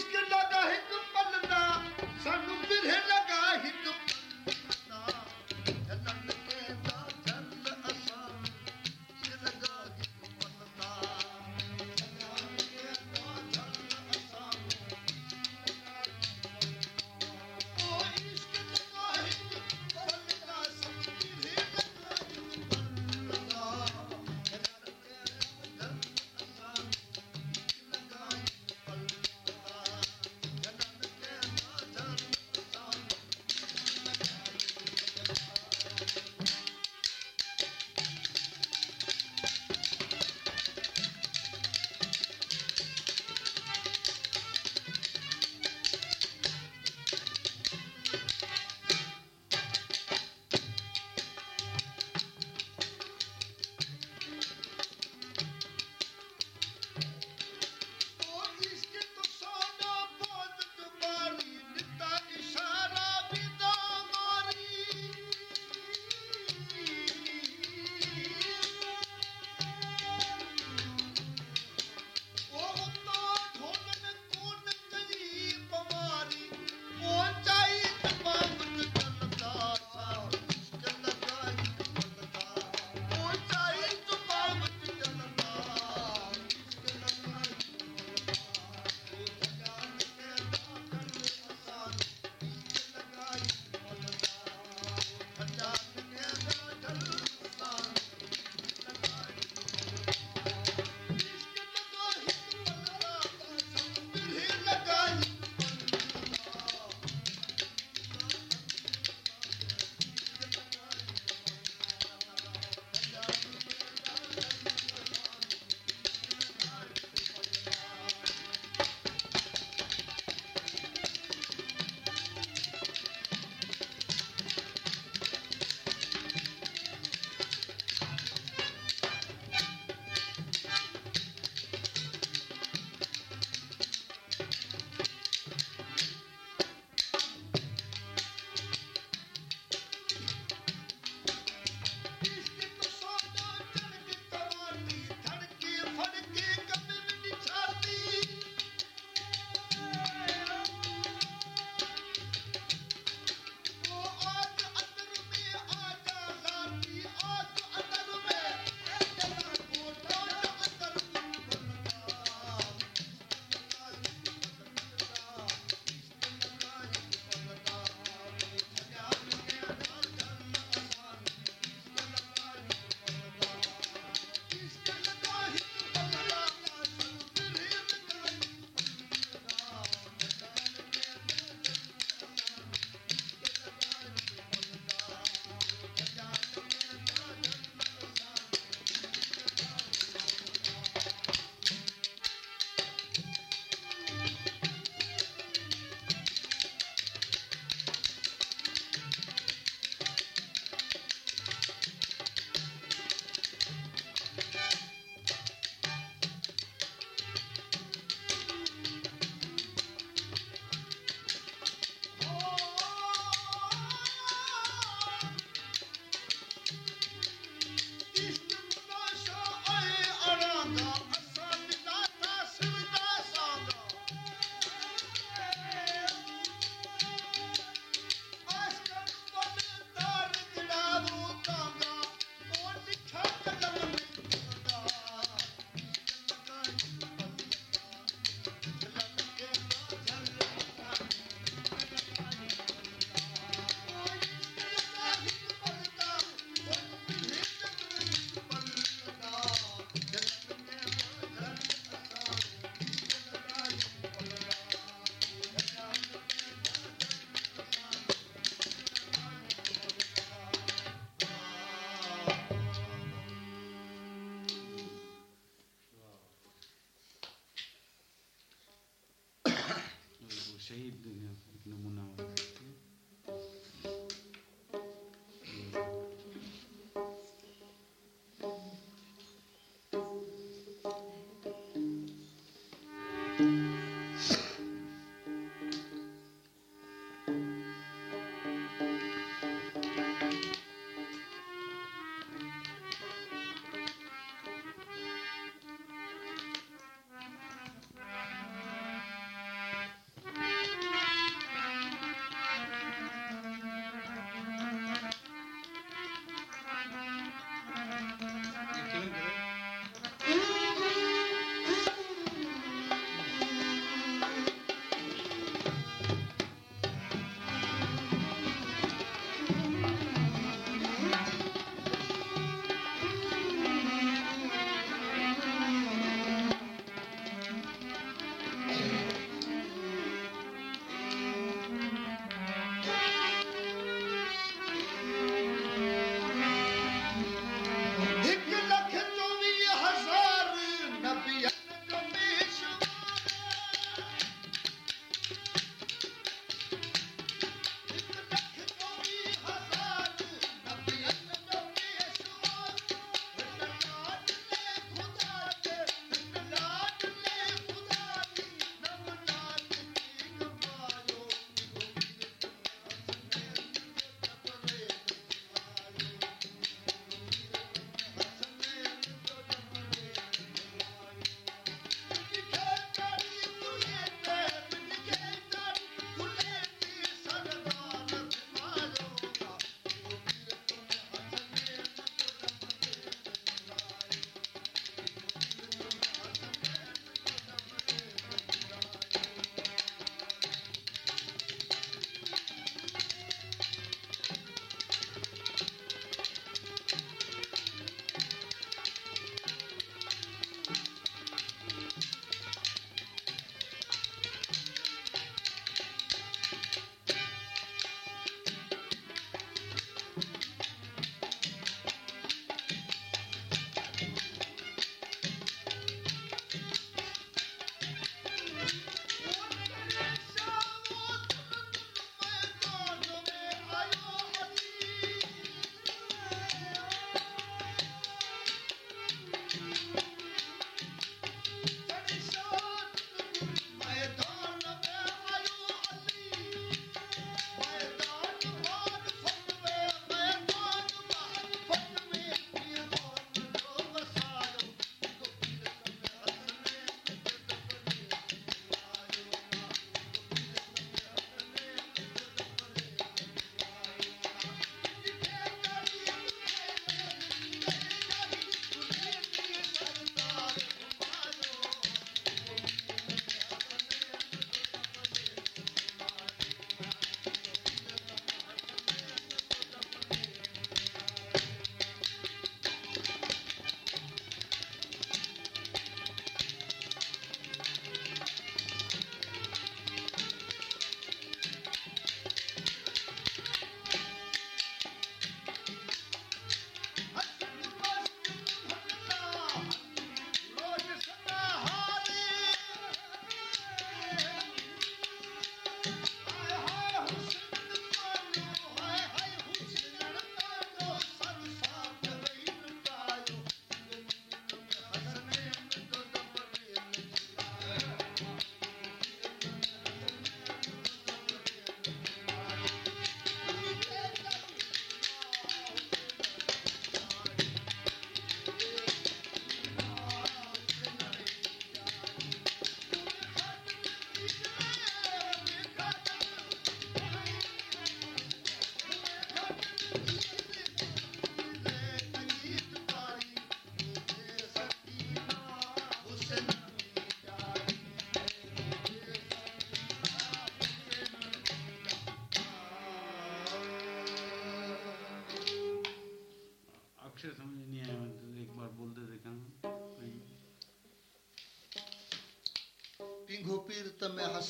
He's good luck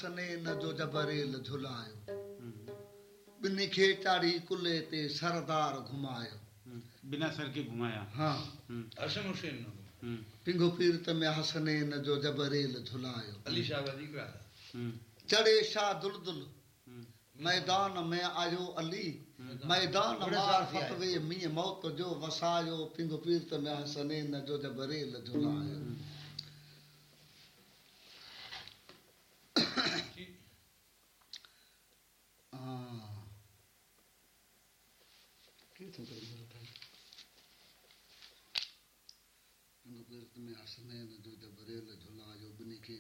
सने न जो जबरेल झुलायो। ॿिनी खे चाढ़ी कुल्हे ते सरदार घुमायो। बिना सर के घुमाया? हाँ। हम्म। हसन हुसैन हम्म। पिंगो पीरत में हसने न जो जबरेल झुलायो। अली शाह वाली का चढ़े शाह दुलदुल। हम्म। मैदान में आयो अली। मैदान। मार फतवे मी मौत जो वसायो। पिंगो पीरत में हसने न जो जबरेल झुलायो।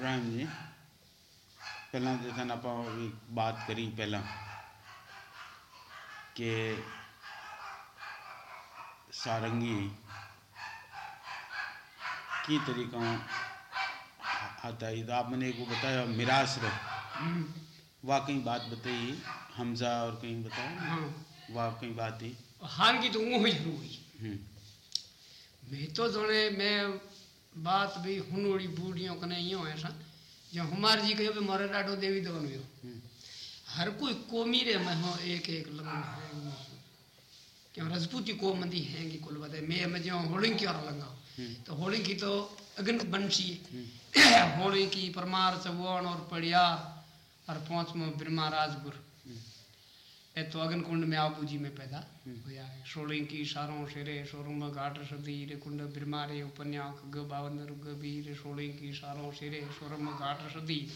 अब इब्राहिम जी ਪਹਿਲਾਂ ਜਿੱਦਾਂ ਆਪਾਂ ਵੀ ਬਾਤ ਕਰੀ ਪਹਿਲਾਂ कि सारंगी की तरीका आता है तो आपने एक वो बताया मिरास रो वहाँ कहीं बात बताई हमजा और कहीं बताया हाँ वहाँ कहीं बात ही हार की तो ऊँ ही जरूर हुई हम्म, मैं तो जोने मैं बात भी हुनोड़ी बूढ़ियों कने यूँ है सा जो हमार जी कहो भी मोरे डाडो देवी दवन हुयो हम्म, हर कोई कोमी रे में हो एक एक लगन क्यों रजपूती कोम दी हैंगी कुल बते मैं में जो होलिंग की और लंगा हम्म, तो होलिंग की तो अगन बंशी। हम्म, होली की परमार चौवन और पड़ियार और पांचवा ब्रह्मा राजपुर। ए तो कुंड में आबू जी में पैदा हुआ है। सोलिंग की सारों शेरे सोरुम घाट सदीर कुंड ब्रह्मारे उपन्यास ग बावंदर गबीर सोलिंग की सारों शेरे सोरुम घाट सदीर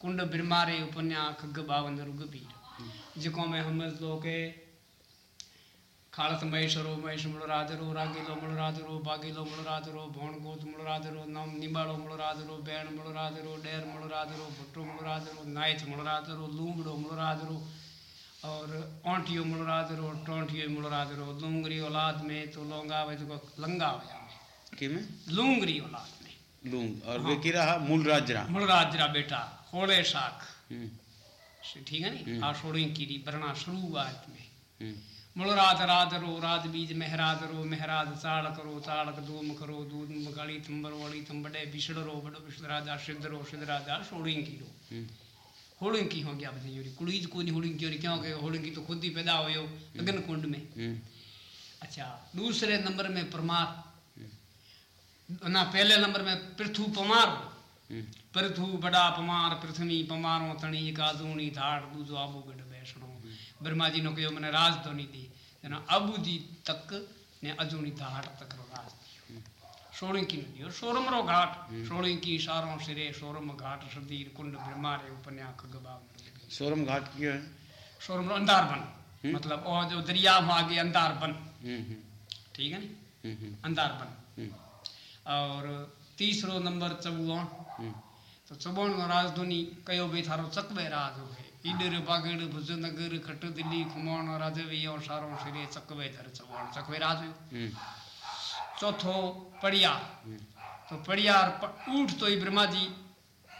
कुंड ब्रह्मारे उपन्यास ग बावंदर गबीर जिको में हम लोग के खालत महेश्वरो महेश मुड़राजरो रागीलो मुड़राजरो बागीलो मुड़राजरो भोण गोत मुड़राजरो नम निबाड़ो मुड़राजरो बैण मुड़राजरो डेर मुड़राजरो भुट्टो मुड़राजरो नाइथ मुड़राजरो लूंगड़ो मुड़राजरो और ओंटियो मुड़राजरो टोंटियो मुड़राजरो लूंगरी औलाद में तो लोंगा वे तो लंगा होया कि में? लूंगरी औलाद में। लूंग और हाँ। वे की रहा? मूल राजरा मुड़राजरा बेटा होले साख हम्म, ठीक है नी? हम्म। आ सोड़ी कीरी बरना शुरुआत में हम्म, मुलरात रादरो रात बीज मेहरादरो मेहराद चाड़क रो चाड़क दूम करो दूध गली थंबर वली थंबड़े बिछड़रो बड़ो बिछड़ राजा सिद्धरो सिद्ध राजा सोड़िंकी रो। हम्म, होड़िंकी हो गया बता योरी कुड़ीज को नहीं होड़िंकी होरी क्योंकि होड़िंकी तो खुद ही पैदा हुयो अगन कुंड में। हम्म, अच्छा दूसरे नंबर में परमार। ना पहले नंबर में पृथु पमार। हम्म, पृथु बड़ा पमार पृथ्वी पमारो तणी काजूणी धाड़ दूजो आबू गढ़ बैसणो ब्रह्मा जी नो कयो मने राज तो नहीं दी। जना अबू जी तक ने अजूणी धाड़ तक सोलंकी नदी और सोरमरो घाट सोलंकी सारों सिरे सोरम घाट सदीर कुंड ब्रह्मारे उपन्याक गबाव सोरम घाट क्यों है सोरम अंधार बन मतलब और जो दरिया में आगे अंधार बन ठीक है ना अंधार बन और तीसरो नंबर चौवन तो चौवन राजधानी कयो भी थारो चकबे राज हो गए इधर बागड़ भुजनगर खट दिल्ली खुमाण राजवी और सारो सिरे चकबे थर चौवन चकबे राज हो चौथो पड़ियार तो पड़ियार ऊठ तो ही ब्रह्मा जी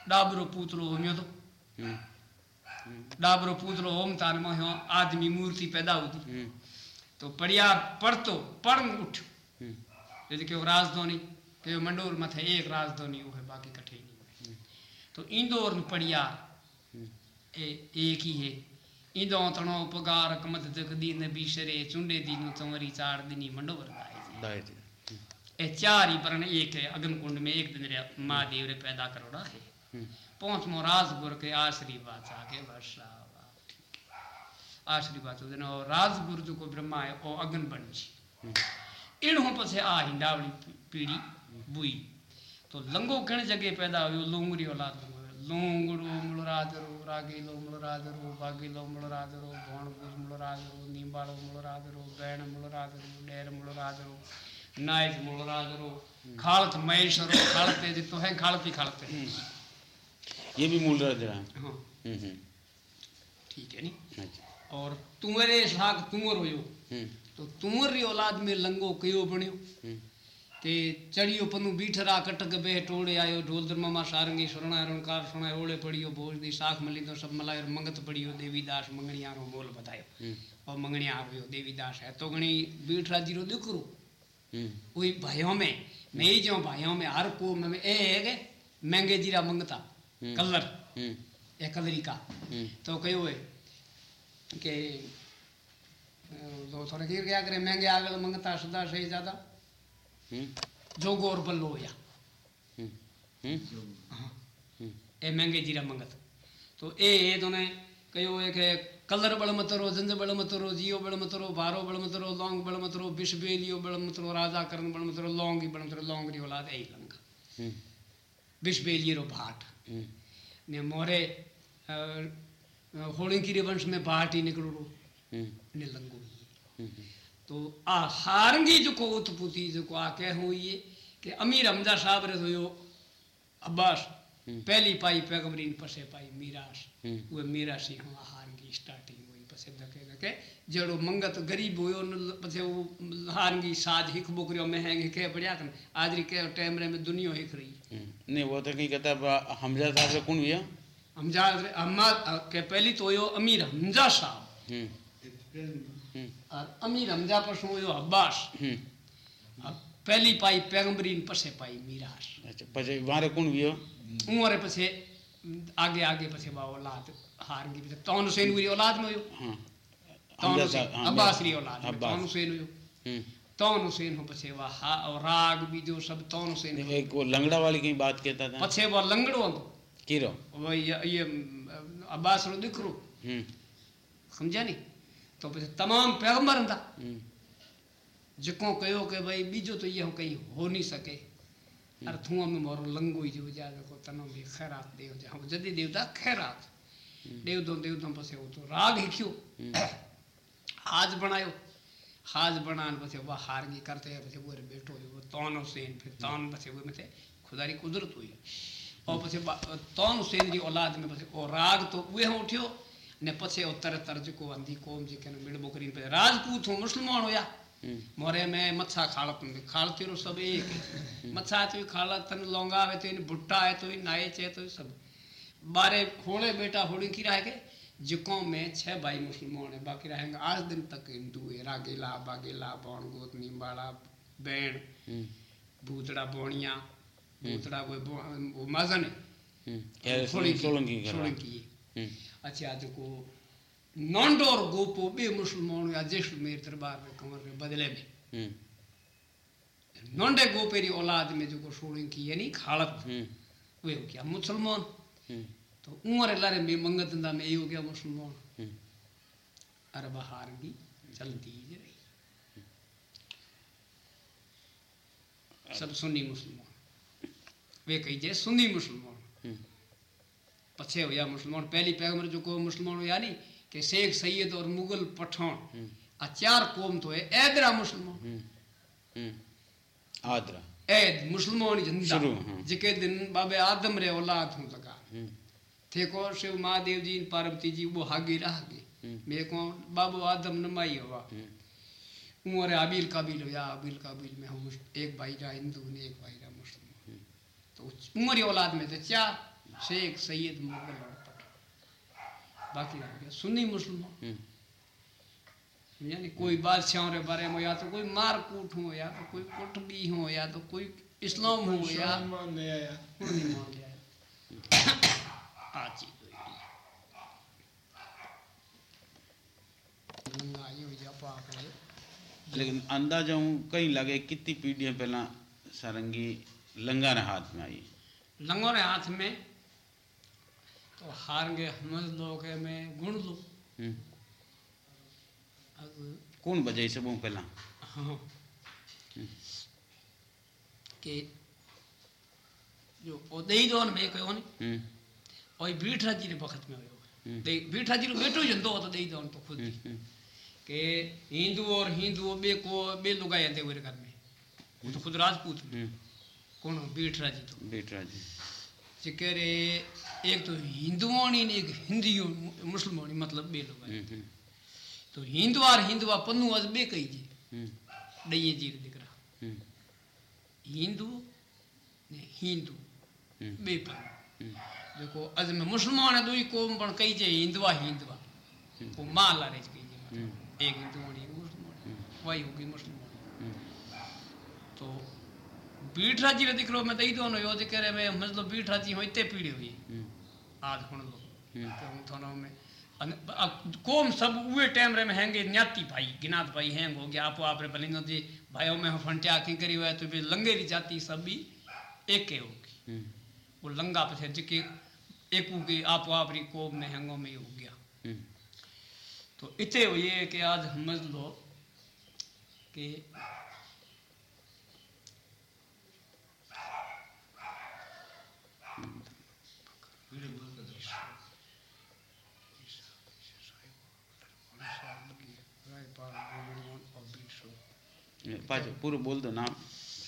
डाबरो पूतलो होमियो तो डाबरो पूतलो होम तान में हो आदमी मूर्ति पैदा हुई हम्म, तो पड़ियार पढ़तो पढ़ उठ हम्म, जैसे राजधानी कि मंडोर मथे एक राजधानी वो है बाकी कठे नहीं तो इंदौर में पड़ियार ए, एक ही है इंदो तणो पगार कमत जग दीन बीशरे चुंडे दीन चंवरी चार दिनी मंडोवर दाए जी, ए चार ही वर्ण एक है अगन कुंड में एक दिन रे महादेव रे पैदा करोड़ा है। हम्म, पांचमो राजगुर के आशीर्वाद आके वर्षा हुआ। आशीर्वाद दिन और राजगुर जो को ब्रह्मा है ओ अगन बन जी हम्म, इणो पछे आ हिंडावली पीढ़ी बुई। तो लंगो कण जगह पैदा हुयो लोंगड़ी औलाद में लोंगड़ो मुलरादरो रागीलो मुलरादरो बागीलो मुलरादरो भोणगुज मुलरादरो नींबाड़ो मुलरादरो बैण मुलरादरो डेर मुलरादरो नायक मुलरादरो खालत महेश्वरो खालते जितो है खालती खालते ये भी मूल रज रहा हाँ। हम्म, हम्म, ठीक है नी अच्छा। और तुंगरे साग हुयो। हम्म, तो तुंगर री औलाद में लंगो कयो बणियो। हम्म, ते चढ़ियो पनु बीठरा कटक बे टोड़े आयो ढोल दरमा सारंगी सुरणा रणकार सुणाए ओले पड़ियो भोज दी साख मली तो सब मलायो मंगत पड़ियो देवीदास मंगणिया रो बोल बतायो हम्म, और मंगणिया हुयो देवीदास है। तो गणी बीठरा जी रो दिकरो हम्म, वही भाइयों में मैं ही जो भाइयों में हर को में ए है महँगे जीरा मंगता हम्म। कलर। हम्म, ए कलरी का। तो कयो है के अ, तो थोड़े गिर गया करे महँगे आगल मंगता सदा सही ज़्यादा। जोगो और बल्लो या। हम्म, हम्म, ए महँगे जीरा मंगत। तो ए ए दोने कयो है के कलर बड़ मतरो जंज बड़ मतरो जियो बड़ मतरो भारो बड़ मतरो लौंग बड़ मतरो बिश बेलियो बड़ मतरो राजा करण बड़ मतरो लौंगी बड़ मतरो लौंग री औलाद ए लंगा हम्म, बिश बेलियो रो भाट। हम्म, ने मोरे होळिंकी रे वंश में भाट ही निकलो रो हम्म, ने लंगो ही। तो आ हारंगी जेको उत्पत्ति जेको आ कह हुई है कि अमीर हमजा साहब रे हुयो अब्बास। पहली पाई पैगंबरीन पसे पाई मीरास हम्म। उहे मीरास ही हुआ हारंगी स्टार्टिंग हुई पसे धके धके जड़ो मंगत गरीब हुयो न पसे वो हारंगी साज हिक बुकरियो में है के बढ़िया कन आजरी के टाइम रे में दुनिया हिक रही हम्म। नहीं वो तो कहीं कहता है, हमजा साहब से कौन भैया हमजा रे- अम्मा के पहली तो हुयो अमीर हमजा साहब हम्म, Depende. हम्म, और अमीर हमजा पसो हुयो अब्बास हम्म, अब पहली पाई पैगंबरीन पसे पाई मीरास अच्छा પછી વારે કોણ વિયો उमर पछे आगे आगे पछे बा औलाद हार गई पछे तौन हुसैन हुई औलाद में हुयो तौन हुसैन हाँ, अब्बास री औलाद में तौन हुसैन हुयो हम्म। तौन हुसैन हो पछे वा हा और राग भी जो सब तौन हुसैन एक वो लंगड़ा वाली कहीं बात कहता था। पछे वो लंगड़ो हूंदो कीरो? वो ये अब्बास रो दिकरो हम्म, समझा नी? तो पछे तमाम पैगंबर हंदा हम्म, जिको कयो के भाई बीजो तो ये कहीं हो नहीं सके। अरे थूअ में मोरो लंगो ही जो जा को तनो भी खैरात देव जा जदी देवता खैरात। देव दो देव दो पसे वो तो राग हिक्यो हाज बनायो। हाज बनान पसे वो हारगी करते है पसे वो बैठो वो तौन हुसैन फिर तौन पसे वो में थे खुदारी कुदरत हुई। और पसे तौन हुसैन जी औलाद में पसे ओ राग तो उहे हो उठियो ने पछे ओ तर तर जेको अंधी कौम जे के मिड़बो करीन पे राजपूत हो मुसलमान होया। हम्म, मोरे में मच्छा खालत खालती रो सब एक। मच्छा तो खालत तन लौंगा है तो इन भुट्टा है तो इन नाये चे तो सब। बारे होले बेटा होड़ी की रह के जिको में छह भाई मुसलमान है बाकी रहेंगे। आज दिन तक हिंदू है रागेला बागेला बौन गोत निम्बाड़ा बैण हम्म, भूतड़ा बोणिया भूतड़ा वो वो मजन है हम्म। सोलंकी सोलंकी करवा। सोलंकी। है। हम्म, अच्छा गोपो बे मुसलमान या जैसलमेर दरबार में कंवर में बदले में। हम्म, गोपेरी औलाद में जेको सोलंकी यानी खालत हम्म, वे हो गया मुसलमान। हम्म, तो उमर लारे में मंगत दा में हो गया मुसलमान हम्म। अरे बाहर भी चलती ही रही सब सुन्नी मुसलमान वे कही जे सुन्नी मुसलमान हम्म, पछे हुआ मुसलमान पहली पैगंबर जो को मुसलमान हुआ नहीं कि शेख सैयद और मुगल पठान। हम्म, आ चार कौम तो है ऐदरा मुसलमान। आदरा। ऐद मुसलमान ही ज़िंदा। हाँ। जिके दिन बाबे आदम रे औलाद हूँ हम्म, थे को शिव महादेव जी पार्वती जी वो हागी रह गए हम्म। मेरे को बाबो आदम नमाई हुआ हम्म, उमर आबिल काबिल हुआ आबिल काबिल में हम एक भाई रहा हिंदू ने एक भाई रहा मुस्लिम तो उमर की औलाद में थे चार शेख सैयद मुगल और पठान बाकी रह गया सुन्नी मुसलमान हम्म, यानी कोई बादशाहों रे बारे में या तो कोई मार कूट हो या तो कोई कुटबी हो या तो कोई इस्लाम हो या नहीं मान लंगा यो जपा करे लेकिन अंदाज़ा हूँ कहीं लगे कितनी पीढ़ियाँ पहला सारंगी लंगा ने हाथ में आई? लंगों ने हाथ में तो हारंगे समझ लो के मैं गुण लो। हम्म, कौन बजाई सब पहला? हाँ। कि जो ओ दोन में कयो नी हम्म और बीठा जी ने वक्त में हुयो हम्म। दई बीठा जी रो बेटो जंदो तो दई दोन तो खुद। हम्म, के हिंदू और हिंदू बे को बे लुगाई आते हुए घर में। वो तो खुद राजपूत हम्म। कौन बीठा जी तो। बेटा जी जेके रे एक तो हिंदुओं ने एक हिंदियों मुस्लिमों ने मतलब बे लोग हम्म हम्म। तो हिंदू और हिंदुआ पन्नू अज बे कई जी। हम्म। जी दिकरा हम्म। हिंदू ने हिंदू हम्म। बे पन्नू। हम्म। जेको अज में मुस्लमान दुई क़ौम पण कई जे हिंदुआ हिंदुआ वो माँ लारे कई जे हम्म। एक हिंदुओं एक मुस्लिमों वही होगी मुस्लिमों हम्म। तो बीठा जी रे दिकरो में दई दोनो यो जे करे में मतलब बीठा जी हो इते पीड़ी हुई। हम्म। आज हुन लो। हम्म। तो हूँ थोनो में कोम सब उहे टाइम रे में हैंगे न्याती भाई गिनात भाई हैंग हो गया आपो आपरे बलिंदो जी भाइयों में फंटिया की करी हुआ तो बे लंगेरी जाति सब भी एके होगी हम्म। वो लंगा पथे जिके एकू के आपो आपरी कोम में हैंगो में ही गया। हम्म। तो इते हुई है कि आज समझ लो कि पूरा बोल दो नाम।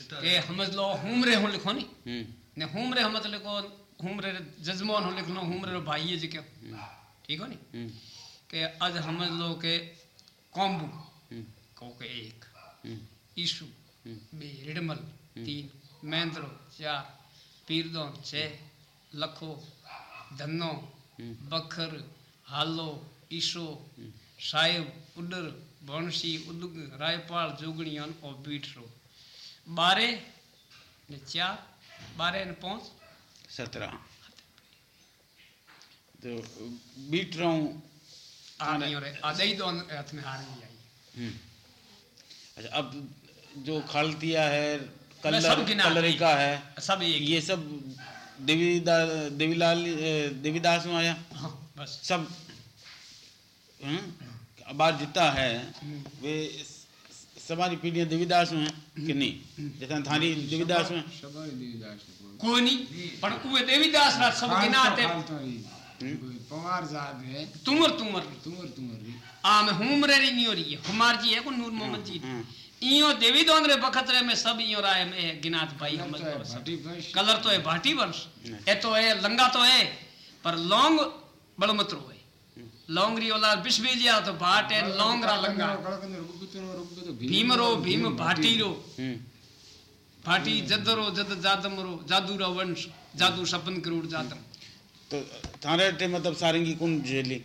के समझ लो हुमरे हो लिखो नी। हम्म। ने हुमरे हम लिखो हुमरे जजमान हो लिखनो हुमरे रो भाई है जिके हम्म। ठीक हो नी हम्म। के आज समझ लो के कॉम्बू हम्म। को के एक ईशु बे रिडमल तीन महेंद्रो चार पीरदोन छः लखो धनो बखर हालो ईशो साहिब उडर बणसी उदुग रायपाल जोगणियन और बीठरो बारह ने चार बारह ने पाँच सत्रह तो बीट रहा हूँ हम्म। अच्छा अब जो खलतिया है कलर कलरिका है सब ये सब देवीदा देवीलाल देवीदास में आया हाँ बस। सब हम्म? अब आज जितना है वे स- समारी पीढ़ियाँ देवीदास में हैं कि नहीं? जैसा थारी देवीदास में सवाई देवीदास को कोई नहीं पर उहे देवीदास रा सब गिना आते फालतू ही। कोई पवार साहब है। तुमर तुमर तुमर तुमर री। आ में हुमरे री नहीं हो रही है। हुमार जी है को नूर मोहम्मद जी? हम्म। इयो देवी दोन रे बखत रे में सब इयो राय में गिनात भाई हम तो है वंश। कलर तो है भाटी वंश। ए तो है लंगा तो है पर लौंग बड़मत्रो है। लौंग री ओला बिस्बेलिया तो भाट है लौंग रा लंगा। भीम रो भीम भाटी रो। भाटी जदरो जद जादम रो जादू रा वंश जादू सपन करोड़ जादम तो थारे टे मतलब सारंगी कौन झेली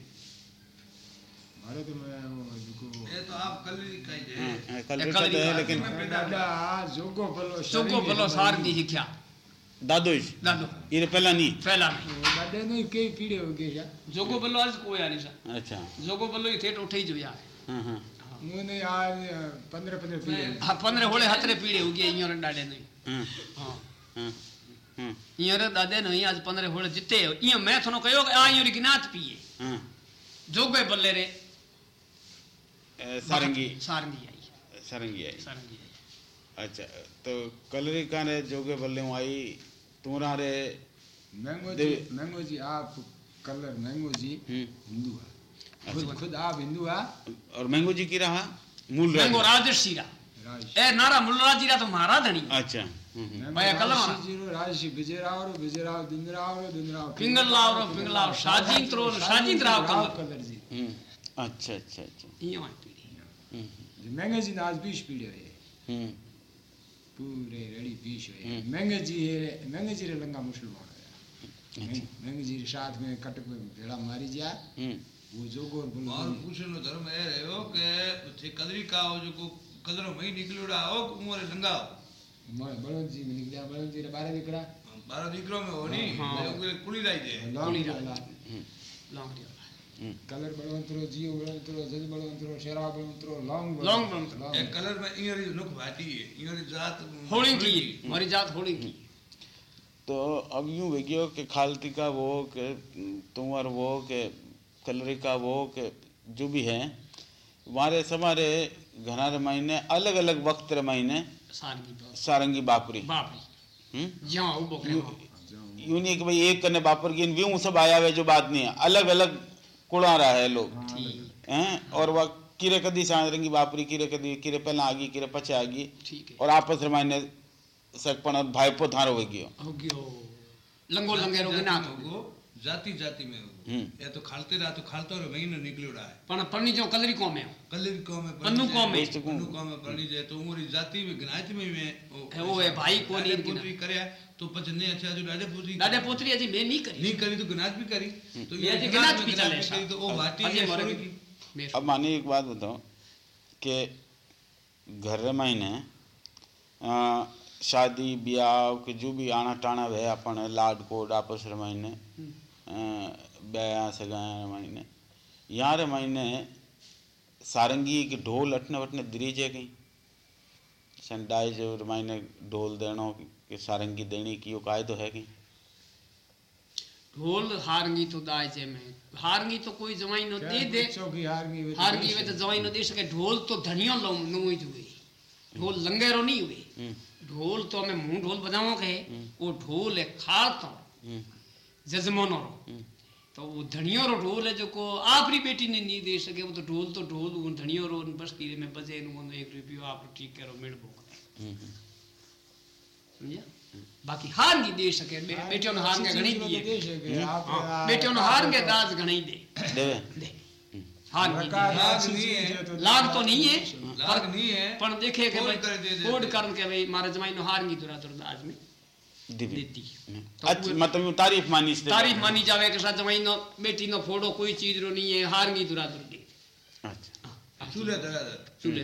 भारत में वो जो ये तो आप कल ही कहीं जे हाँ, कल ये रेखा कल तो है लेकिन दादा जोगो भलो चोको भलो सार दी हिख्या दादो ही दादो ये पहला नहीं फैला नहीं ने कई पीढ़ी हो या जोगो बल्लो आज कोई आनी सा अच्छा जोगो बल्लो ही थेट उठे ही जो यार हाँ हाँ मुने आज पंद्रह पंद्रह पीढ़ी हाँ पंद्रह होले हतरे पीड़े हो गए इयो रे डाडे नहीं हाँ। हाँ हाँ हाँ इयो रे दादे नहीं आज पंद्रह होले जिते इयो मैं थोनो कयो आ इयो री गिनात पिए। हाँ जोगे बल्ले रे। सारंगी। सारंगी आई। सारंगी आई। सारंगी आई। अच्छा तो कलरी का रे जोगे बल्ले आई तुम्हारा रे मैंगो जी मैंगो जी आप कलर मैंगो जी हम्म, हिंदू है। खुद आप हिंदू है और मैंगो जी की रहा मूल मैंगो राजर्षि रा ए नारा मुल्ला जी रा तो मारा धनी अच्छा। हम्म, हम्म, भैया कलर वाला। राजशी जी रो रो विजयराव दिनराव रो दिनराव पिंगलराव रो पिंगलराव शाजीन त्रो शाजीन राव कलर। जी। हम्म, अच्छा अच्छा अच्छा। पीड़ी हम्म, जी मैंगो जी आज बीस पीढ़ी है। हम्म, पूरे रेडी बीस है। हम्म। मैंगो जी है मैंगो जी रे लंगा मुसलमान है। अच्छा। मैंगो जी साथ में कटक में भेड़ा मारी जा। हम्म, बोलो पूछनो धर्म ए रह्यो के जे कदरी का हो जो कदरो मई निकलुड़ा हो उमरे लंगा बड़ोद जी में निकलिया बड़ोद जी रे बारह दिकरा। बारह दीकरो में हो नी हाँ। मैं कुली लाई दे। लॉन्ग वाला लॉन्ग। री हम्म, कलर बड़वंतरो जियो बड़वंतरो जज बड़वंतरो शेरा बड़वंतरो लॉन्ग लॉन्ग बड़वंतरो। ए कलर में इयरी नुक भाती है इयरी जात होली की हमारी जात होली की। तो अब यूँ हो गयो कि खालती का वो के तुम्हार वो के कलरी का वो के जो भी है हमारे समारे घना रमाइने अलग अलग वक्त रमाइने सारंगी बाप। बापरी। हम्म? यूँ नहीं कि भाई एक कने बापर की व्यू सब आया हुआ जो बात नहीं है। अलग अलग कुड़ा रहा है लोग। हैं? और वह किरे कदी सारंगी रंगी बापरी किरे कदी किरे पहला आ गई किरे पचे आ गई और आपस में मायने सकपण और भाईपो थारो हो गयो हो लंगो लंगेरो के ना होगो जाति जाति में होगो हम्म। या तो खालते रहा तो खालतो रो महीनो निकलियो रहा है। पण पन्नी जो कलरी को में कल्ली कौम में अन्नू कौम में। अन्नू कौम। में पढ़ी जाए। तो उमरी जाति में गनायत में में है वो है भाई को नहीं गिना। पुत्री करे तो पछ ने अच्छा जो डाडे पुत्री दादे पोतरी अजी मैं नहीं करी। नहीं करी तो गनाज भी करी। तो ये अजी गनाज भी चले तो वो भाटी है की की अब मानिए एक बात बताओ कि घर महीने अ, शादी ब्याह के जो भी आना टाना है अपन लाड कोड आपस रे ब्याह सगाया महीने यहाँ रे महीने सारंगी के ढोल अटने वटने दरीज है कहीं। संडाई जो रे महीने ढोल देनो कि सारंगी देनी की यो कायदो है कहीं। ढोल हारंगी तो दाजे में। हारंगी तो कोई जवाई न दे दे। हारगी तो हारंगी में तो जवाई न दे सके। ढोल तो धनियो लो नो ही जुए ढोल लंगेरो नहीं हुए हम्म, ढोल तो हमें मुँह ढोल बजाओ के वो ढोल है खाल तो हम्म, जजमानो रो। तो वो धनियो रो ढोल है जो को आपरी बेटी ने नहीं दे सके वो तो ढोल तो ढोल वो धनियो रो बस तीरे में बजे नु एक रुपयो आप ठीक करो मेड़ भोग। हम्म, हम्म। समझा? बाकी हार नहीं दे सके बेटियों ने हार के घणी दिए। बेटियों ने हार के दाज घणी दे। दे। हार नहीं लाग। तो तो नहीं है। लाग नहीं है। पण देखे के कोड करन के भाई मारे जमाई नो हार नहीं दुरा दुरा दाज में। दिवी देती। तो अच्छा मतलब तारीफ़ मानी तारीफ़ मानी जावे के साथ जमाई नो बेटी नो फोड़ो कोई चीज़ रो नहीं है हार नहीं दुरा दुर दे अच्छा। चूल्हे चूल्हे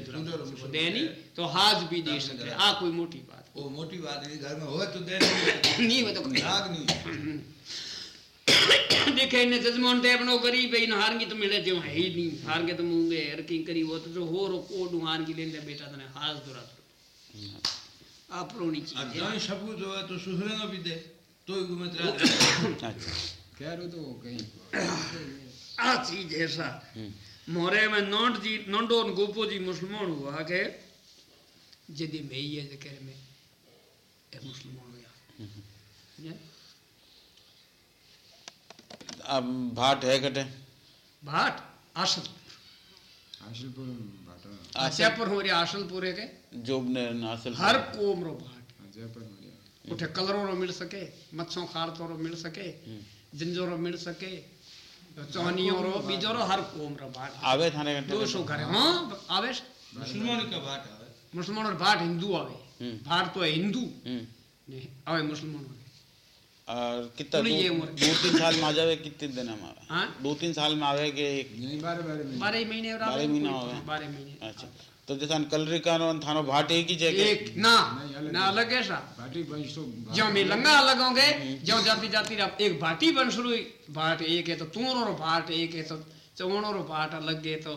देनी तो हाज भी दे दाज सके। में आ कोई मोटी बात। वो मोटी बात है घर में हो तो दे नहीं तो लाग नहीं। देखे इन्हें जजमान टेप नो गरीब है इन हारंगी तो मिले जो है ही नहीं। हारंगे तो मुंगे हर की करी वो तो जो हो रो कोड हारंगी ले ले बेटा तने हाथ दुरा दुरा आप रोनी अब चीज़ है जाई सबूत हो तो सुसरे नो भी दे तो ही घूमे तेरा अच्छा खैर वो तो कहीं आ चीज़ ऐसा मोरे में नोट जी नोंडो न गोपो जी मुसलमान हुआ के जदी में जकर में ए मुसलमान हो गया अब भाट है कटे भाट आसल हासिलपुर में बाटा आशापुर हो रहा आसलपुर है के जोब ने नासिल हर कोम रो भाट। जयपुर में लिया। उठे कलरों रो मिल सके मच्छों खारतों रो मिल सके जिंजो रो मिल सके चौनियों रो बीजो रो हर कोम रो भाट। आवे थाने दो सौ करे हाँ। आवे मुसलमान का बात है मुसलमान और भाट हिंदू आवे। हम्म। भाट तो है हिंदू। हम्म। नहीं, आवे मुसलमान और। कितना थोड़ी ये दो, दो तीन साल में आ जावे कितने दिन में आवे? हाँ? दो तीन साल में आवे के एक नहीं बारह बारह में बारह महीने बारह महीना कोई- आवे। बारह महीने। अच्छा। तो जैसा कलरी का नो थानो भाट एक ही जगह एक ना ना अलग है सा। बाटी वंश तो जो में लंगा लगोगे जो जाती जाती रह एक भाटी बन शुरू भाट एक है तो तूर और भाट एक है तो चवण और भाट अलग है तो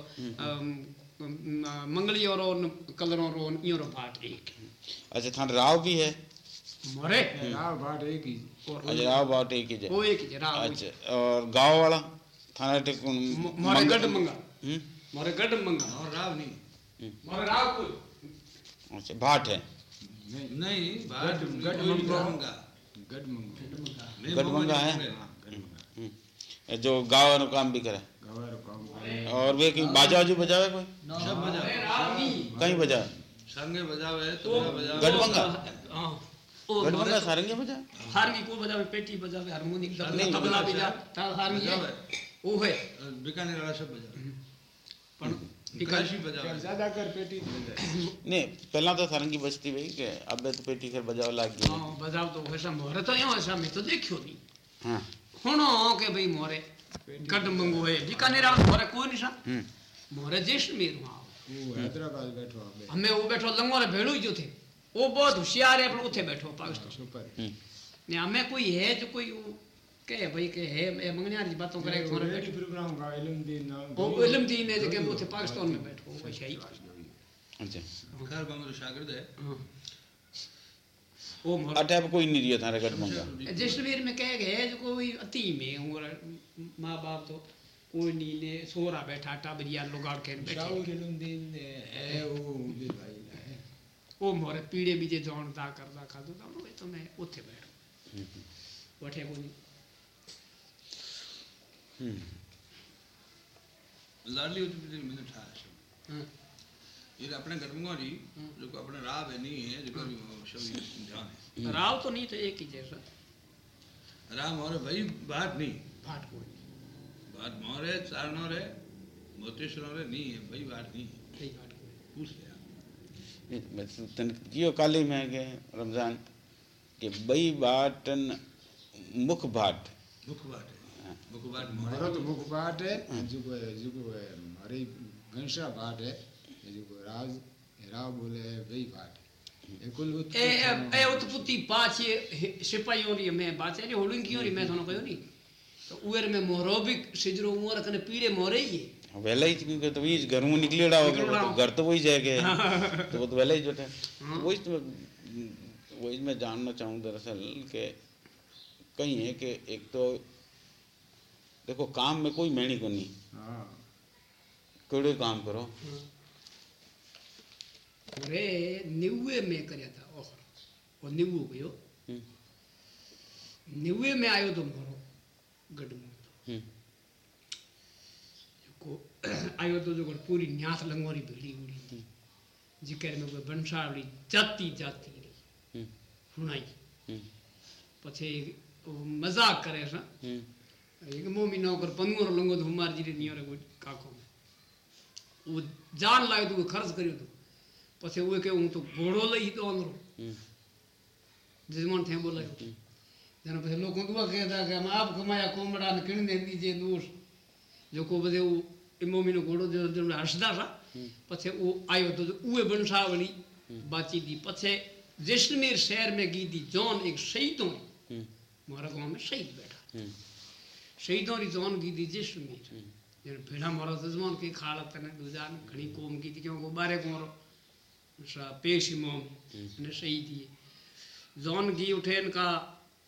मंगली और कलर और यो रो भाट एक अच्छा थान राव भी है? मोरे? राव बाट एक ही। और अच्छा राव भाट एक ही जगह वो एक ही राव अच्छा और गाँव वाला? थाना टेक मोरे गढ़ मंगा। हम्म, मोरे गढ़ मंगा। और राव नहीं। अच्छा भाट है। नहीं गढ़मंगा है? हाँ, मंगा। हम्म, जो गाँव वालों काम भी करे। गवार काम करे। और वे कहीं बाजा वाजू बजावे कोई? सब बजा मोरे राव कहीं बजा संगे बजावे तो बजावे। गढ़मंगा हाँ। ओ गढ़मंगा सारंगी बजा हारगी को बजावे पेटी बजावे हारमोनियम दबला तबला बजा ताल हारगी बजावे। वो है। बीकानेर वाला सब बजावे। पण विकासी बजावे ज़्यादा कर पेटी बजाए नहीं पहला तो सारंगी बजती भाई के अब तो पेटी कर बजाव लाग गई। हाँ बजाव तो वैसा मोरे तो यो ऐसा मैं तो देखियो नहीं। हाँ। हुणो के भाई मोरे गढ़ मंगो है। बीकानेर वाला मोरे कोई निशा हम्म। मोरे जैसलमेर में आओ वो हैदराबाद बैठो आप हमें वो बैठो लंगो रे भेड़ू ही जो थे। वो बहुत हम्म के भाई के है मैं मंगनियार की बातों करे मोरे रेडी प्रोग्राम का इल्म दिन ना वो इल्म दीन है जो उथे पाकिस्तान में बैठो वो सही अच्छा। खैर बंगलो शागिर्द है। हाँ। वो मोरे अटे अब कोई नहीं रिया थारे गढ़मंगा जैसलमेर में कह गए जो कोई अति में हूँ माँ बाप तो कोई नहीं ने सोरा बैठा टाबरिया लोगाड़ के बैठे। शाउर इल्म दिन है भी भाई है। वो मोरे पीड़े बीजे जौन दा करदा खादो तो मैं उथे बैठो। वठे कोनी लाडली होती भी मैंने ठाया सब हाँ ये अपने घर में जो को अपने राह है नहीं है जो भी सब ध्यान है राव तो नहीं तो एक ही जैसा। राम और भाई बात नहीं। फाट कोई बात मोरे चारणो रे मोतेश्वर रे नहीं है भाई बात नहीं है। फाट कोई पूछ लिया तन कियो काली में के रमज़ान के बई बाटन मुख भाट मुख बात है। बात भरत मुख बाट है जुगो बाट राज राव बोले वही बाट ए ए उत्पत्ति पाच सिपाहियों री मैं बात है होलिंगियों री मैं थानो कयो नी तो उर में मोहरोबिक सिजरो मोर कने पीड़े मोरे ये वेला ही क्योंकि तो ये घर में निकलेड़ा होगा तो घर तो वही जाएगा तो वो तो वेला ही जो वही तो वही मैं जानना चाहूँ दरअसल के कहीं है कि एक तो देखो काम में कोई मैणी को नहीं हाँ। कड़े काम करो? रे निवे में करया था ओह और निवू गयो निवे में आयो तो तुम करो गड़ में तो। हम्म। को आयो तो जो पूरी न्यास लंगोरी भिड़ी उड़ी हम्म। जिकर में कोई बंसावली जाती जाती रही। हम्म। सुनाई पछे मज़ाक करे सा ಈಗ ಮೋಮಿನ ಒಬ್ಬರು ಪನ್ಮೂರ ಲಂಗೋದು ಹುಮ್ಮಾರ್ಜಿರಿ ನೀವರ ಕಾಕೋ वो जान लाए तो खर्च करियो तो पसे वो के तो घोड़ो ले ही तो अंदरो जिजमान थे बोला जना पसे लोगों को कहता कि हम आप कमाया कोमड़ा ने किन दे दीजिए दोष जो को बजे वो इमोमिनो घोड़ो जो जो हर्षदा था पसे वो आयो तो उए वंशावली बाची दी पसे जैसलमेर शहर में गई दी जॉन एक शहीद हो हमारा गाँव में शहीद बैठा शहीदों री जॉन गई थी जैसलमेर जन भेड़ा मारा जजमान की खालत ने गुजान घणी कोम की थी क्योंकि बारे कोरो पेश इमाम ने शहीद दिए जॉन की उठे इनका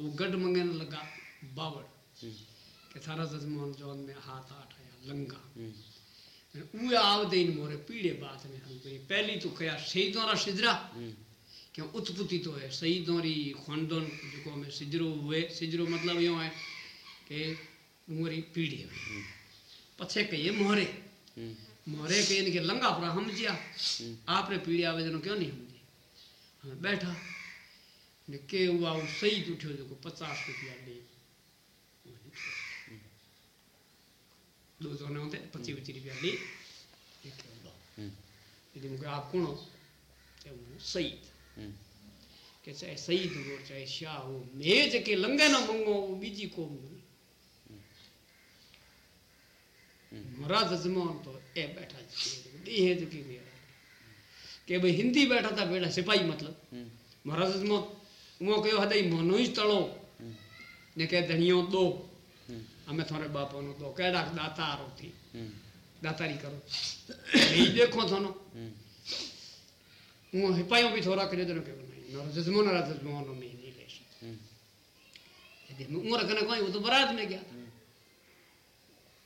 वो गढ़ मंगने लगा बावड़। के थारा जजमान जॉन में हाथ आठाया लंगा। उहे आवदे इन मोरे पीड़े बात में हम कही पहली तो कया शहीदों रा सिजरा। क्यों उत्पत्ति तो है शहीदों री खानदान जो में सिजरो हुए सिजरो मतलब यूँ है कि मोरी पीढ़ी हुई पछे कहिए मोहरे हम्म, मोहरे के इनके लंगा पूरा हम जिया आपरे पीढ़ी आवे जनो क्यों नहीं समझे हाँ बैठा ने के हुआ वो शहीद उठ्यो जो पचास रुपया ले दो जोने होते पच्चीस पच्चीस रुपया ले लेके लो हम्म, यदि मुझे आप कौन हो चाहे वो शहीद हम्म, કે ચાહે શહીદ હો ચાહે શાહ હો મેજ કે લંગે ન મંગો वो બીજી કોમ मुराद अजमान तो ए बैठा ये तो की मेरा? के भाई हिंदी बैठा था बेड़ा सिपाही मतलब। हम्म। मुराद अजमान वो कहो हदई मोनो ही तड़ो हम्म। ने कह धनियो दो। हम्म। हमें थोरे बापो नो दो। केड़ा दातारो थी। दातारी करो। ये देखो थानो वो सिपाहियों भी थोड़ा करे दनो के नहीं मुराद अजमान रात अजमान में नहीं ले उम्र कने कोई वो तो बरात में गया था।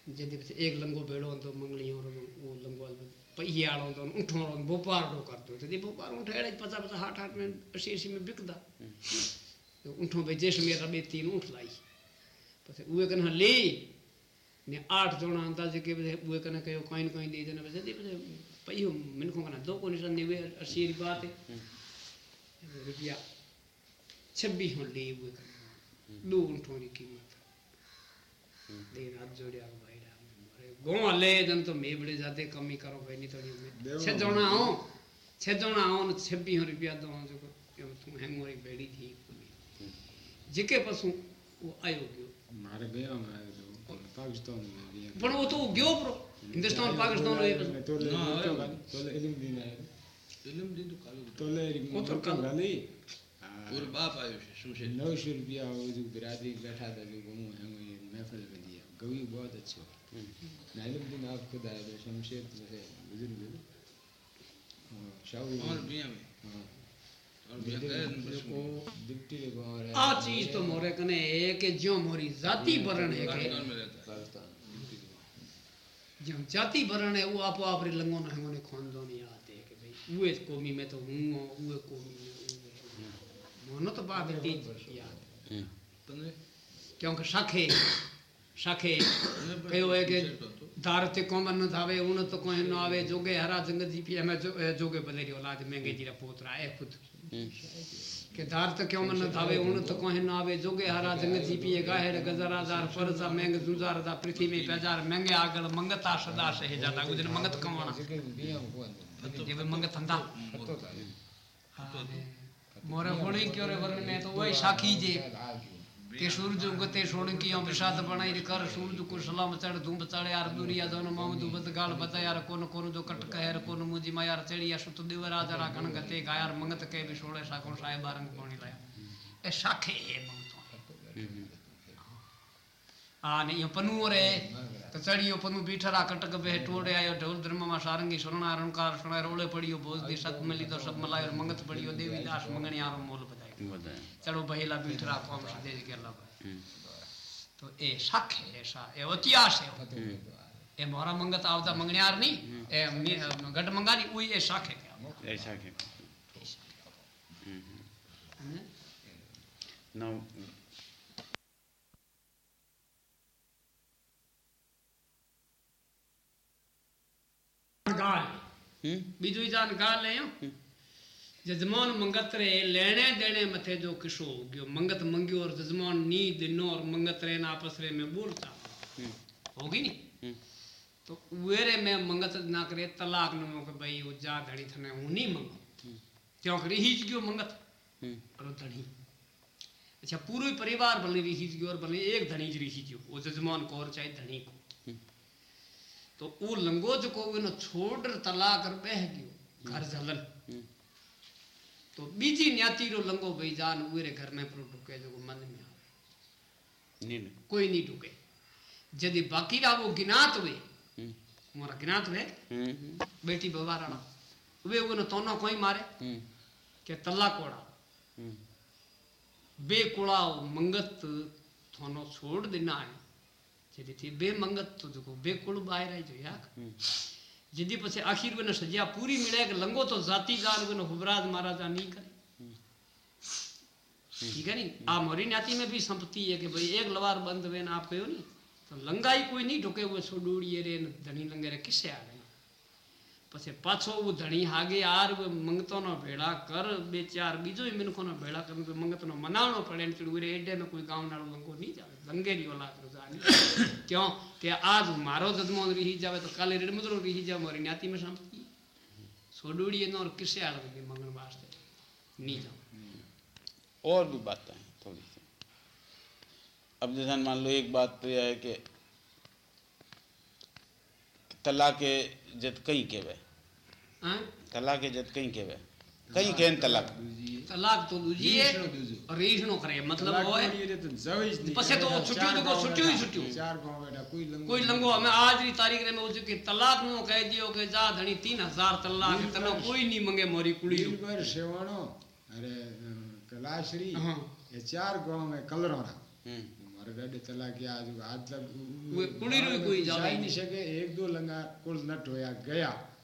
जेदि एक लंगो भेड़ो हों मंगली हो वो लंगो पहियाड़ हों तो ऊँठो हों बोपार डो कर दो यदि बोपार ऊँठो अड़े पचा पचा हाट हाट में असी में बिकदा। तो ऊँठो भाई जैसमेर रबे तीन ऊँठ लाई। पे उहे कन ले ने आठ जोड़ा आंदा जेके उहे कन कयो कोइन कोइन दी देने वैसे दी पहियो मिनखो कना दो कोने सन ने असी री बात है। हम्म। रुपया छब्बी हो ले उहे कन दो ऊँठो री कीमत। हम्म। देन हाथ जोड़िया भाई। ઘણો લે તને તો મેબડે જાતે કમી કરો ભાઈ ની થોડી મેં છે જણા આવો છે જણા આવો ને છબ્બી રૂપિયા દો જો એમ તું હેંગ મારી બેડી થી જીકે પશું ઓ આયો ગયો મારે બે આમ આવ્યો પાકિસ્તાન પણ ઓ તો ગયો પ્રો હિન્દુસ્તાન પાકિસ્તાન રો તો લે તો લે એલિમ દિન આવ્યો એલિમ દિન તો કાલો તો લે કોતર કાલી પૂર બાપ આવ્યો છે શું છે 900 રૂપિયા આવો જો બિરાદી બેઠા હતા ઘણું હેંગ મહેફિલ બની ગવી બહુ અચ્છો में दिया गवी बहुत अच्छे नाइलम दिन आप खुद आए थे शमशेर जो है बुज़ुर्ग है हाँ, और मियाँ में देखो डिप्टी देखो और आ चीज़ तो मोरे कने है कि ज्यो मोरी जाति वरण है के। ज्यो जाति वरण है वो आपो आप रे लंगो न हंगो ने खानदान याद है कि भाई उए कोमी में तो हूँ उए कोमी में मोनो तो बात है याद क्योंकि शाखे है ते कोमन न थावे उन तो कोई न आवे जोगे हरा जंग जी पी हमें जो, ए, जोगे बलेरी औलाद महँगे जी रा पोतरा है खुद। के धार तो क्यों मन न थावे उन तो कोई न आवे जोगे हरा जंग जी पी गाहेर गजरादार फरसा महंग जुजार दा पृथ्वी में पैजार महँगे आगल मंगता सदा से जाता गुजर मंगत कमाना जे मंगत धंधा मोरे होड़ी क्यों रे वर्ण में तो वही साखी जे। के सूरज उगते सोणकी और विषाद बनाई कर, सूरज को सलाम चढ़, धूम चढ़े, यार दुरिया दोन मामदू बद गाल बता, यार कोन कोन जो कट कहर कोन मुजी मा यार चढ़िया सुत दिवरा जरा गण गते गायार मंगत के भी सोड़े साकों साहेब रंग पानी लाया। ए साखे ए मंगतो। आ ने यो पनु रे तो चढ़ियो पनु बीठरा कटक बे टोड़े आयो, ढोल धर्म मा सारंगी सुरना, रणकार सुना रोले पड़ियो बोझ दी सत मिली तो सब मलायो मंगत पड़ियो देवी दास मंगणियारो मोल बधाई बताएँ चलो बहेला बिठरा तो कौम सीधे गेला हम्म। तो ए शक है ऐसा ए इतिहास है। हम्म। ए मोरा मंगत आवदा मंगण्यार नहीं हम्म। ए गट मंगानी उई ए शक है क्या? ए शक है। हम्म गाल। बीजू जान गाल ले जजमान मंगत रे लेने देने मथे जो किशो हो गयो मंगत मंगियो और जजमान नी दिनो और मंगत रे ना आपस रे में बोलता होगी नी? हम्म। तो वेरे में मंगत ना करे तलाक न के भाई वो जा धड़ी थने हूँ नहीं मंगो क्यों करे? ही गयो मंगत। हम्म। और धड़ी। अच्छा पूरे परिवार भले रही गयो और भले एक धनी ज रही गयो। वो जजमान को और चाहे धनी को। तो वो लंगोज को वो छोड़ तलाक कर बह गयो। घर जलन। हम्म तो बीजी न्याती रो लंगो भाई जान उरे घर में पर ढुके जो मन में आवे नहीं नहीं कोई नहीं ढुके यदि बाकी रा वो गिनात हुए हम्म हमारा गिनात हुए हम्म बेटी बवाराणा वे वो तोनो कोई मारे हम्म के तल्ला कोड़ा हम्म बेकुड़ा मंगत થોનો છોડ દેના है જેથી થી બે મંગત તો જો બેકુળ બહાર આવી જો યાક जिंदी पसे आखिर बने सजिया पूरी मिले कि लंगो तो जाति जान बने हुबराज महाराजा नहीं करे। हम्म। ठीक है नहीं? आप मोरी न्याति में भी संपत्ति है कि भाई एक लवार बंद वे आप कहो नहीं? तो लंगाई कोई नहीं ढोके वो सो डूड़िए रे धनी लंगे रे किससे आ गए? पसे पाछो वो धनी हागे आर वो मंगतो नो भेड़ा कर बेचार बीजो मिनखो नो भेड़ा कर मंगतो नो मनाणो पड़े चिड़ू रे एडे में कोई गाँव नालो लंगो नहीं जावे लंगे री ओलाद क्यों? कि आज मारो जजमान रही जावे तो काले रेड मदरो रही जावे मोरी न्याती में संपत्ति सोडूड़िए नो और किसे आड़ के मंगन वास्ते नहीं जाओ और भी बातें हैं थोड़ी सी। अब जैसा मान लो एक बात तो यह है कि तलाक के जत कई केवे हैं? तलाक के जत कई केवे कहीं कहन तलाक? तलाक तो दूजी है और रीजनो करे मतलब वो है। तो तो पसे तो छुट्टियो जो छुट्टियो ही छुट्टियो। चार को बेटा कोई लंगो कोई लंगो हमें आज री तारीख रे में उस के तलाक नो कह दियो के जा धणी 3000 तलाक तने कोई नहीं मंगे मोरी कुड़ी पर सेवाणो अरे कलाश्री हाँ। ये चार गाँव में कलरो रहा हम्म। हमारे गड्ढे तला गया आज आज तक कुड़ी कोई जा नहीं सके एक दो लंगा कुल नट होया गया।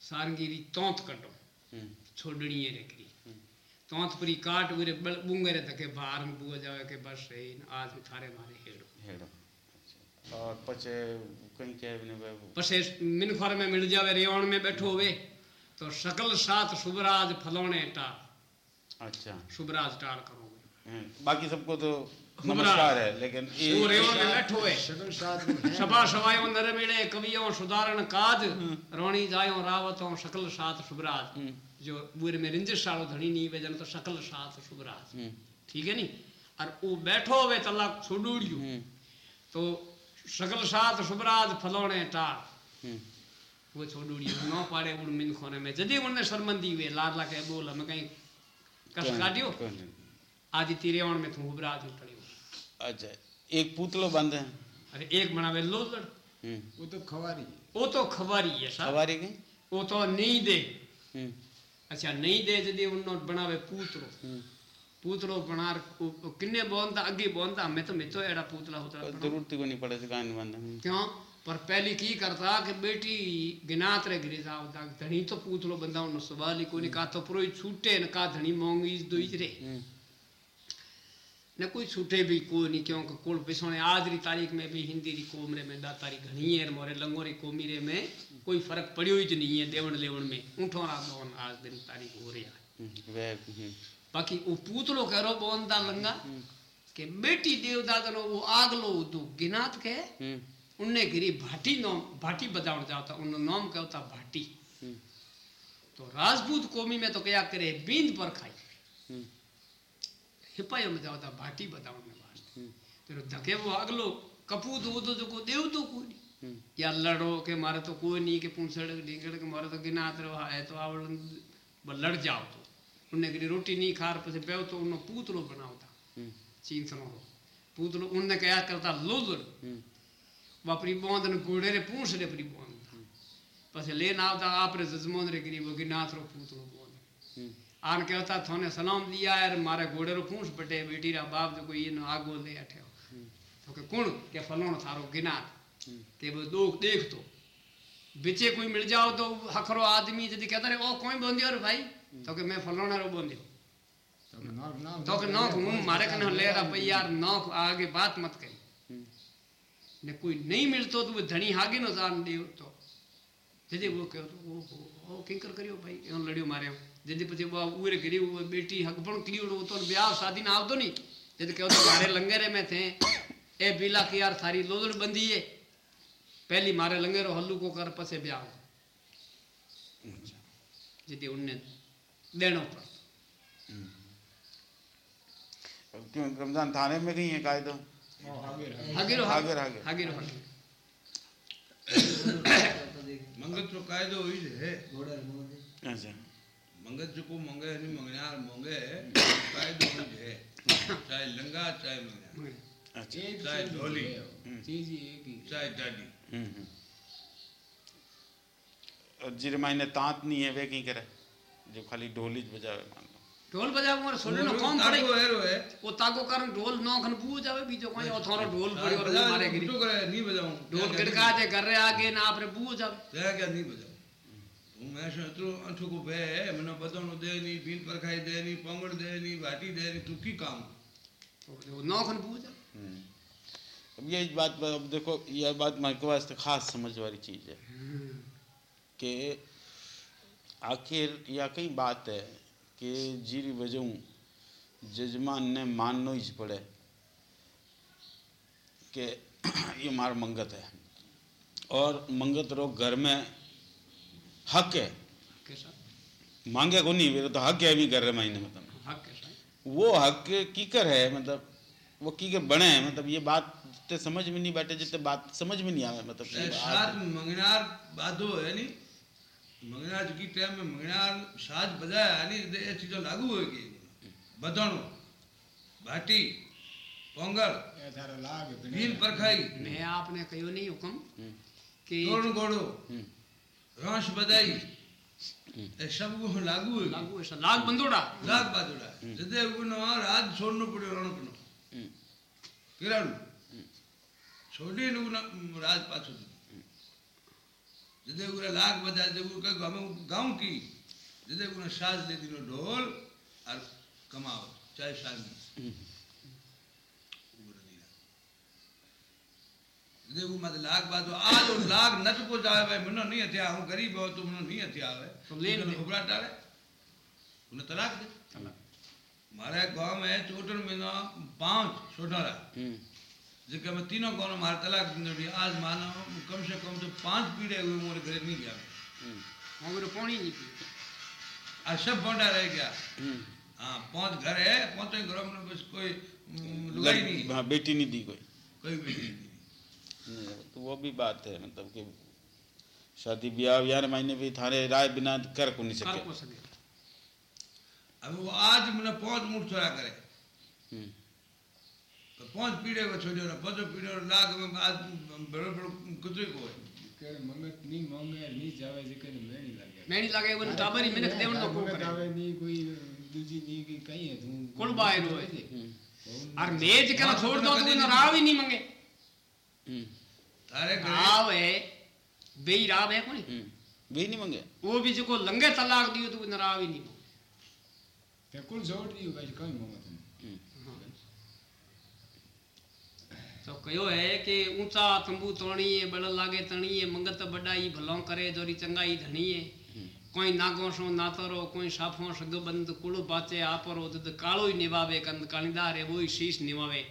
सारंगीरी तौत कटो हम्म। छोड़नी है रेकरी तौत परी काट उरे बुंगे रे तके बाहर में बुआ जावे के बस है आज में थारे मारे हेड़ो। हेड़ो। अच्छा। और पचे कहीं क्या है भाई पसे मिनखर में मिल जावे रेवण में बैठो हुए तो सकल साथ शुभराज फलोने टाल। अच्छा। शुभराज टाल करो हम्म, बाकी सबको तो। नमस्कार है लेकिन वो। सभा सभायो नर मिले कवियों सुधारण काज रोणी जायो रावतों सकल साथ शुभराज। हम्म, जो बुरे में रिंजिश सालो धनी नहीं वे जन तो सकल साथ शुभराज। हम्म, ठीक है नी? और वो बैठो हुए तलाक छोड़ूड़ियो। हम्म, तो सकल साथ शुभराज फलोने हम्म, वो छोड़ूड़ियो न पाड़े उड़ मिन खोने में। जदी उनने शर्मंदी हुए लाडला के बोल हमें कहीं कष्ट काटियो? आदि तिरेवण में तू हुबराज पड़ियो अच्छा एक पुतलो बंद है। अरे एक बनावे लोलड़ हम्म, वो तो खवारी वो तो खबर ही साहब। सवारी की? वो तो नहीं दे। हम्म, अच्छा नहीं दे जदी उन्नो बनावे पूतरो हम्म। पूतरो बनार किन्ने बोंदा अगे बोंदा मैं तो मैं तो एड़ा पूतला होता। ज़रूरत को नहीं पड़े कहानी बंद क्यों? पर पहली की करता कि बेटी गिनात रे गिरी जाओ धनी तो पूतलो बंदा उन सवाल ही कोनी का तो पुरोई छूटे न का धनी मोंगी दोई रे। न कोई छूटे भी कोई नहीं क्योंकि कुल पिछोने आज री तारीख में भी हिंदी री कोम रे में दातारी घनी है मोरे लंगोरी कोमी रे में कोई फ़र्क पड़ियो ही नहीं है देवण लेवण में। ऊँठो रा दोन आज दिन तारीख हो रही है। हम्म, हम्म, बाकी वो पूतलो करो बोंदा लंगा के बेटी देवदादा नो वो आगलो तो गिनात के हम्म, उनने गिरी भाटी नाम भाटी बजावण जाता उन नाम क्या होता भाटी। हम्म, तो राजपूत कौमी में तो क्या करे बींद पर खाई। हम्म, हिपायो में जाता भाटी बतावण में वास्ते हम्म, फिर धके वो अगलो कपूत वो तो जो को देव तो कोई नहीं हम्म, या लड़ो के मारे तो कोई नहीं के पूंछड़ ढींगड़ के मारे तो गिनात रहो है तो आवड़ ब- लड़ जाओ तो उनने गिरी रोटी नहीं खार પછી બેવ તો ઉનો પૂતળો બનાવતા हम्म, ચીંથણો પૂતળો ઉનને કયા કરતા લોલડ हम्म, વાપરી બોંધ ને ઘોડે રે પૂંછ રે પરી બોંધ પછી લેન આવતા આપરે જજમોન રે ગરી વગીનાથ રો પૂતળો आन के होता थोने सलाम दिया यार मारे घोड़े रो पूंछ बटे बेटी रा बाप जो कोई इन आगो ले अठे तो के कुण? के फलोण थारो गिना के वो दुख देख तो। बिचे कोई मिल जाओ तो हखरो आदमी जदि कहता रे ओ कोई बोंदियो और भाई? तो के मैं फलोण रो बोंदियो तो के नाक तो मु मारे कने ले रा भाई यार नौक आगे बात मत कही ने कोई नहीं मिलतो तो वो धनी हागे न जान दियो तो। जदि वो कहो तो ओ ओ किंकर करियो भाई? एन लड़ियो मारे। जदि पछे वो उर करी वो बेटी हगपन हगपण क्लियो तो ब्याह शादी ना आवतो नहीं जदि कहो तो मारे लंगर है मैं थे। ए बीला की यार सारी लोदड़ बंदी है। पहली मारे लंगेरो हल्लू को कर पसे ब्याह यदि उनने देना पड़ता क्यों रमज़ान थाने में कहीं है कायदो? हागिर हागिर। हागिर हागिर। मंगल तो कायदो हुई है। अच्छा। मंगत जो को मंगे नहीं मंगनार मंगे चाहे दोनों है चाहे लंगा चाहे मंगनार अच्छा। चाहे ढोली चीज़ एक ही हम्म। चाहे डाडी हम्म, हम्म। और जिरमाई तांत नहीं है वे कहीं करे? जो खाली ढोली बजावे मान लो। ढोल बजावे मोर सोने लो कौन पड़े? वो हेरो है। वो ताको कारण ढोल नो खन बू जावे बीजो कोई और ढोल हाँ, पड़े और मारे गिरी। तो करे नहीं बजाऊं। ढोल कटका दे कर रहे आगे ना आपरे बू जावे। क्या नहीं बजाऊं। બજાવું હું મેં શું એટલું અંઠું કો બે મને બધાનું દે નહીં ભીન પરખાઈ દે નહીં પંગડ દે નહીં વાટી દે નહીં તું કી કામ वो नौखन बू जावे हम्म। अब ये बात अब देखो यह बात मारे के वास्ते खास समझ वाली चीज है कि आखिर या कई बात है कि जीरी वजह जजमान ने मानना ही पड़े कि ये मार मंगत है और मंगत रो घर में हक है। मांगे को नहीं तो हक है भी कर रहे मायने मतलब वो हक कीकर है मतलब वो कीकर बने हैं मतलब ये बात जितने समझ में नहीं बैठे जितने बात समझ में नहीं आवे मतलब साथ मंगनार है नी मंगनार की टाइम में मंगनार साज बजाया नी ये चीज़ों लागू होगी। बदणो भाटी पोंगल वीर परखाई। मैं आपने कहो नहीं हुक्म हम्म। कि गोड़ो ગોળો हम्म, રાંસ બધાઈ એ सब को लागू होगी लागू ऐसा लाग बंदोड़ा લાગ બાજુડા જદે ઉનો રાજ છોડનો પડ્યો રણકનો हम्म, કિરાડું છોડીને ઉનો રાજ પાછું જદે ઉરા લાગ બધા જદે ઉરા કઈ અમે ગાઉં की जदे उन्हें साज दे दिनो ढोल और कमाओ चाहे शादी हम्म, जदे वो मत लाग बात आ तो लाग नट को जावे। भाई मनो नहीं हथिया हूँ गरीब हो तो मनो नहीं हथिया आवे। तो ले ले। उबरा डाले उन्हें तलाक दे। मारे गाँव में चोटन महीना पाँच छोटा हम्म, जेके मैं तीनों गाँव में मारे तलाक दिंदो आज मानो कम से कम तो पाँच पीढ़े हुए मोरे घरे नहीं गया मगर पानी नहीं पी। आज सब बंडा रह गया। हम्म। हाँ पाँच घर है पाँचों घरों में बस कोई हम्म, लुगाई नहीं। हाँ बेटी नहीं दी कोई। कोई नहीं नहीं, तो वो भी बात है मतलब कि शादी ब्याह यार मायने भी थाने राय बिना कर को नहीं सके, को अब वो आज मैंने पाँच मुठ छोड़ा करे। हम्म। तो पाँच पीड़े को छोड़ो ना पाँच पीड़े और लाख में आज बड़े बड़े कुछ को है। के मन्नत नहीं मांगे नहीं जावे जिक मैं नहीं लगे। मैं नहीं लगे वो टाबरी मेहनत देवन तो को करे। जावे नहीं कोई दूजी नहीं की कहीं है तू। कोण बाहर होए और मेज के छोड़ दो तो ना राव ही नहीं मांगे? अरे गाँव बेई राव है कोनी बेई नहीं मंगे वो भी जो को लंगे तलाक दियो तो नराव ही नहीं पे कुल जोड़ दियो भाई कम मोहम्मद तो कयो है कि ऊँचा तंबू तोणीए बड़ लागे तणी है मंगत बडाई भलो करे जोरी चंगाई धणी है कोई नागो सो नातरो कोई साफो सग बंद कुड़ बाचे आपरो दुद कालो ही निवावे कंद कालीदार है वो ही शीश निवावे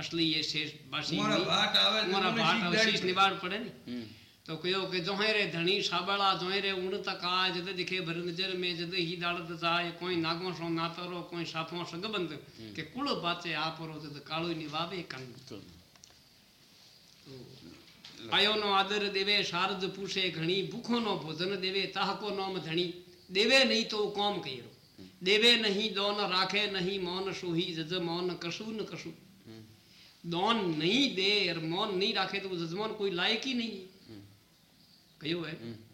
અસલી એ શેષ બાસી મારા ભાટ આવે મારા ભાટ આવે શેષ નિવાર પડે ને. તો કયો કે જોહે રે ધણી સાબળા જોહે રે ઉણ તકા જદ દિખે ભર નજર મે જદ હી દાળત જાય. કોઈ નાગો સો નાતરો કોઈ સાફો સગબંધ કે કુળ બાચે આપરો જદ કાળો. નિવાવે કન આયોનો આદર દેવે શારદ પૂછે ઘણી ભૂખોનો ભોજન દેવે તાહકો નોમ ધણી. દેવે નહીં તો કોમ કર્યો. દેવે નહીં દોન રાખે નહીં મૌન સોહી જજ મૌન કશું ન કશું. दौन नहीं दे और मौन नहीं रखे तो वो जजमान कोई लायक ही नहीं। हम्म। है कही है।